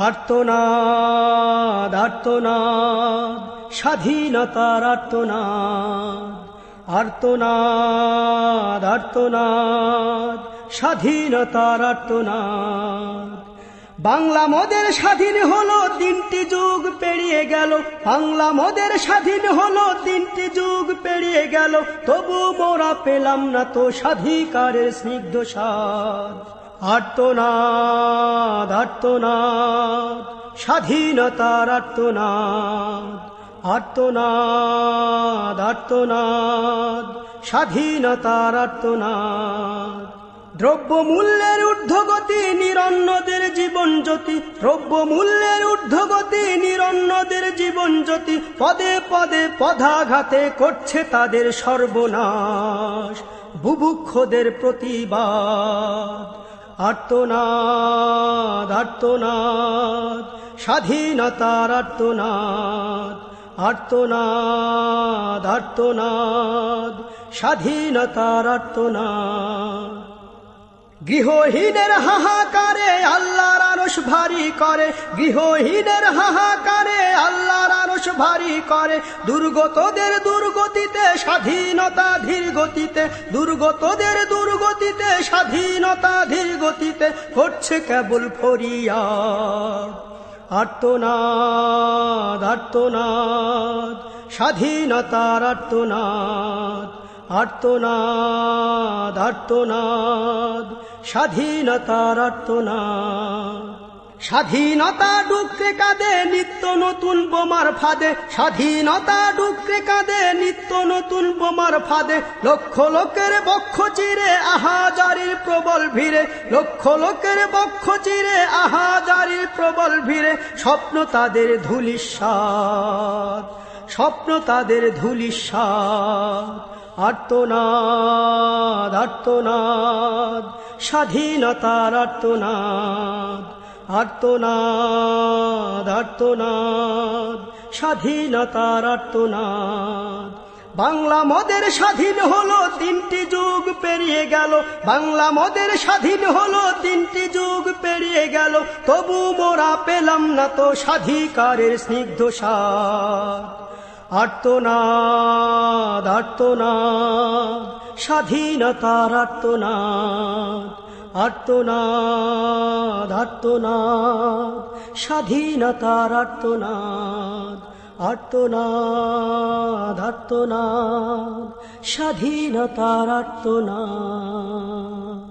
আর্তনাদ আর্তনাদ, স্বাধীনতার আর্তনাদ। আর্তনাদ আর্তনাদ, স্বাধীনতার আর্তনাদ। বাংলা মোদের স্বাধীন হলো, তিনটি যুগ পেরিয়ে গেল। বাংলা মোদের স্বাধীন হলো, তিনটি যুগ পেরিয়ে গেল। তবু মোরা পেলাম না তো স্বাধিকারের স্নিগ্ধ স্বাদ আর্তনাদ আর্তনাদ, স্বাধীনতার আর্তনাদ আর্তনাদ আর্তনাদ, স্বাধীনতার আর্তনাদ। দ্রব্য মূল্যের ঊর্ধ্বগতি নিরন্নদের জীবন জ্যোতি দ্রব্য মূল্যের ঊর্ধ্বগতি নিরন্নদের জীবন জ্যোতি, পদে পদে পদাঘাতে করছে তাদের সর্বনাশ, বুভুক্ষদের প্রতিবাদ। আর্তনাদ আর্তনাদ, স্বাধীনতার আর্তনাদ আর্তনাদ আর্তনাদ, স্বাধীনতার আর্তনাদ। গৃহহীনের হাহাকারে আল্লাহর আরশ ভারী করে, গৃহহীনের হাহাকারে আল্লাহর আরশ ভারী করে, দুর্গতদের দুর্গতিতে, স্বাধীনতা ধীর গতিতে, দুর্গতদের দুর্গতিতে স্বাধীনতা ধীর গতিতে করছে কেবল ফরিয়া আর্তনাদ আর্তনাদ, স্বাধীনতার আর্তনাদ। আর্তনাদ আর্তনাদ, স্বাধীনতার আর্তনাদ। স্বাধীনতা ডুকরে কাঁদে নিত্য নতুন বোমার ফাঁদে। স্বাধীনতা ডুকরে কাঁদে নিত্য নতুন বোমার ফাঁদে। লক্ষ লোকের বক্ষ চিরে আহাজারির প্রবল ভিড়ে। লক্ষ লোকের বক্ষ চিরে আহাজারির প্রবল ভিড়ে। স্বপ্ন তাদের ধুলিস্বাদ স্বপ্ন তাদের ধুলিস্বাদ আর্তনাদ আর্তনাদ, স্বাধীনতার আর্তনাদ। আর্তনাদ আর্তনাদ, স্বাধীনতার আর্তনাদ। বাংলা মদের স্বাধীন হলো তিনটি যুগ পেরিয়ে গেল। বাংলা মদের স্বাধীন হলো তিনটি যুগ পেরিয়ে গেল। তবু মোরা পেলাম না তো স্বাধিকারের স্নিগ্ধ সার আর্তনাদ আর্তনাদ, স্বাধীনতার আর্তনাদ। আর্তনাদ আর্তনাদ স্বাধীনতার আর্তনাদ আর্তনাদ আর্তনাদ স্বাধীনতার আর্তনাদ।